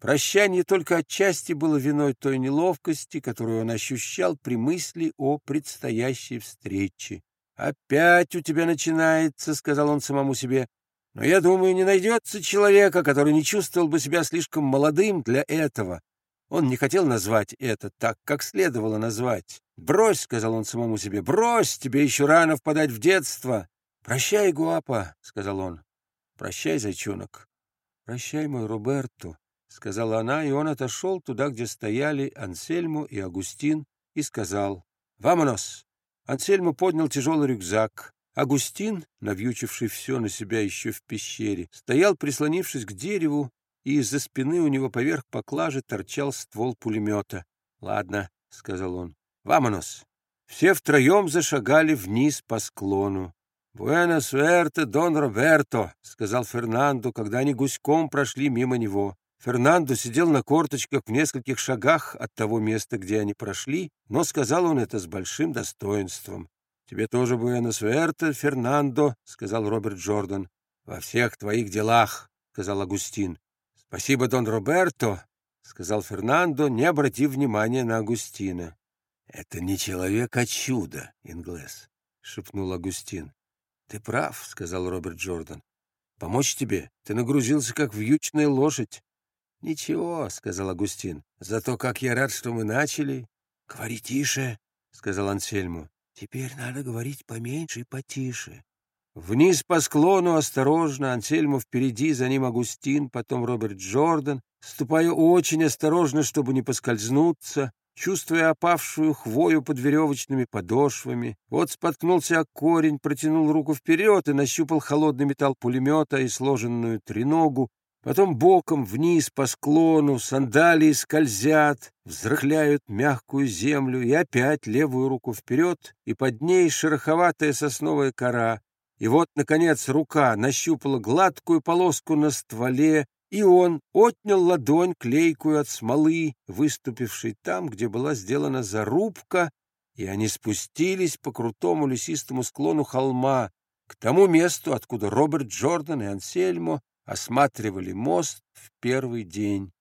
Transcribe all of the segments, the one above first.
Прощание только отчасти было виной той неловкости, которую он ощущал при мысли о предстоящей встрече. «Опять у тебя начинается», — сказал он самому себе. «Но я думаю, не найдется человека, который не чувствовал бы себя слишком молодым для этого». Он не хотел назвать это так, как следовало назвать. «Брось», — сказал он самому себе, — «брось, тебе еще рано впадать в детство». «Прощай, Гуапа», — сказал он. «Прощай, зайчонок». «Прощай, мой Роберту», — сказала она, и он отошел туда, где стояли Ансельмо и Агустин, и сказал «Вамонос». Ансельмо поднял тяжелый рюкзак. Агустин, навьючивший все на себя еще в пещере, стоял, прислонившись к дереву, и из-за спины у него поверх поклажи торчал ствол пулемета. «Ладно», — сказал он, — «вамонос». Все втроем зашагали вниз по склону. «Буэна суэрте, дон Роберто», — сказал Фернандо, когда они гуськом прошли мимо него. Фернандо сидел на корточках в нескольких шагах от того места, где они прошли, но сказал он это с большим достоинством. «Тебе тоже буэна суэрте, Фернандо», — сказал Роберт Джордан. «Во всех твоих делах», — сказал Агустин. «Спасибо, Дон Роберто», — сказал Фернандо, не обратив внимания на Агустина. «Это не человек, а чудо, Инглес», — шепнул Агустин. «Ты прав», — сказал Роберт Джордан. «Помочь тебе? Ты нагрузился, как вьючная лошадь». «Ничего», — сказал Агустин. «Зато как я рад, что мы начали». «Говори тише», — сказал Ансельму. «Теперь надо говорить поменьше и потише». Вниз по склону осторожно, Ансельмо впереди, за ним Агустин, потом Роберт Джордан, ступая очень осторожно, чтобы не поскользнуться, чувствуя опавшую хвою под веревочными подошвами. Вот споткнулся о корень, протянул руку вперед и нащупал холодный металл пулемета и сложенную треногу, Потом боком вниз по склону сандалии скользят, взрыхляют мягкую землю, и опять левую руку вперед, и под ней шероховатая сосновая кора. И вот, наконец, рука нащупала гладкую полоску на стволе, и он отнял ладонь, клейкую от смолы, выступившей там, где была сделана зарубка, и они спустились по крутому лесистому склону холма, к тому месту, откуда Роберт Джордан и Ансельмо осматривали мост в первый день.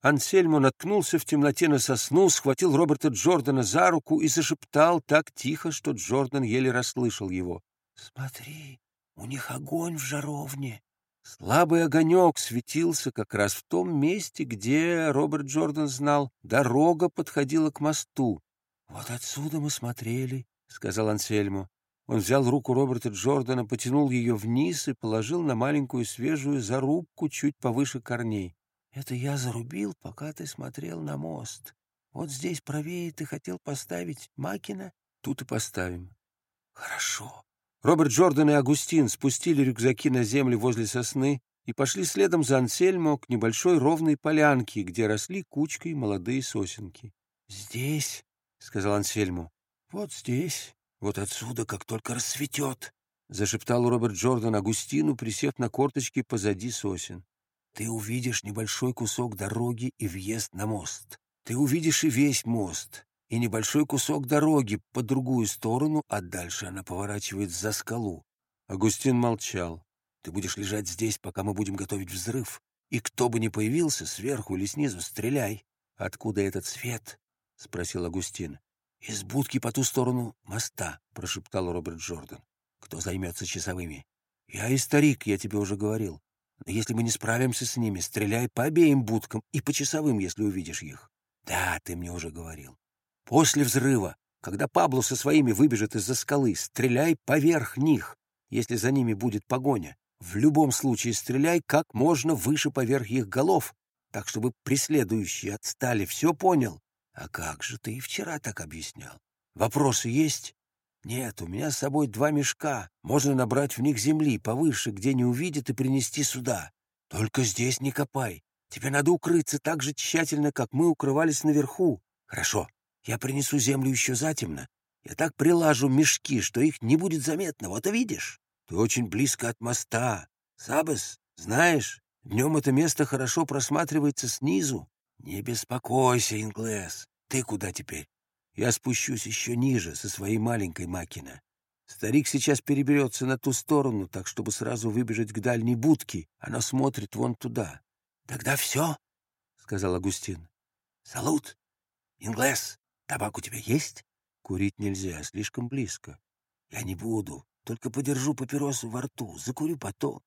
Ансельмо наткнулся в темноте на сосну, схватил Роберта Джордана за руку и зашептал так тихо, что Джордан еле расслышал его. Смотри, у них огонь в жаровне. Слабый огонек светился как раз в том месте, где, Роберт Джордан знал, дорога подходила к мосту. «Вот отсюда мы смотрели», — сказал Ансельмо. Он взял руку Роберта Джордана, потянул ее вниз и положил на маленькую свежую зарубку чуть повыше корней. «Это я зарубил, пока ты смотрел на мост. Вот здесь правее ты хотел поставить Макина, тут и поставим». «Хорошо», Роберт Джордан и Агустин спустили рюкзаки на землю возле сосны и пошли следом за Ансельмо к небольшой ровной полянке, где росли кучкой молодые сосенки. «Здесь», — сказал Ансельмо, — «вот здесь, вот отсюда, как только рассветет», — зашептал Роберт Джордан Агустину, присев на корточки позади сосен. «Ты увидишь небольшой кусок дороги и въезд на мост. Ты увидишь и весь мост и небольшой кусок дороги по другую сторону, а дальше она поворачивает за скалу. Агустин молчал. «Ты будешь лежать здесь, пока мы будем готовить взрыв. И кто бы ни появился, сверху или снизу, стреляй. Откуда этот свет?» — спросил Агустин. «Из будки по ту сторону моста», — прошептал Роберт Джордан. «Кто займется часовыми?» «Я и старик, я тебе уже говорил. Но если мы не справимся с ними, стреляй по обеим будкам и по часовым, если увидишь их». «Да, ты мне уже говорил. После взрыва, когда Пабло со своими выбежит из-за скалы, стреляй поверх них, если за ними будет погоня. В любом случае стреляй как можно выше поверх их голов, так чтобы преследующие отстали. Все понял? А как же ты и вчера так объяснял? Вопросы есть? Нет, у меня с собой два мешка. Можно набрать в них земли повыше, где не увидят, и принести сюда. Только здесь не копай. Тебе надо укрыться так же тщательно, как мы укрывались наверху. Хорошо, я принесу землю еще затемно. Я так прилажу мешки, что их не будет заметно. Вот и видишь, ты очень близко от моста. Сабес, знаешь, днем это место хорошо просматривается снизу. Не беспокойся, Инглес. Ты куда теперь? Я спущусь еще ниже со своей маленькой Макина. Старик сейчас переберется на ту сторону, так чтобы сразу выбежать к дальней будке. Она смотрит вон туда. Тогда все, — сказал Агустин. «Салут! Инглес! Табак у тебя есть?» «Курить нельзя, слишком близко». «Я не буду, только подержу папиросу во рту, закурю потом».